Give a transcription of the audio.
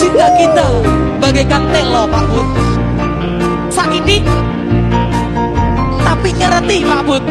Cinta kita bagaikan telo Pak Bud. Sakit tapi ngerti Pak Bud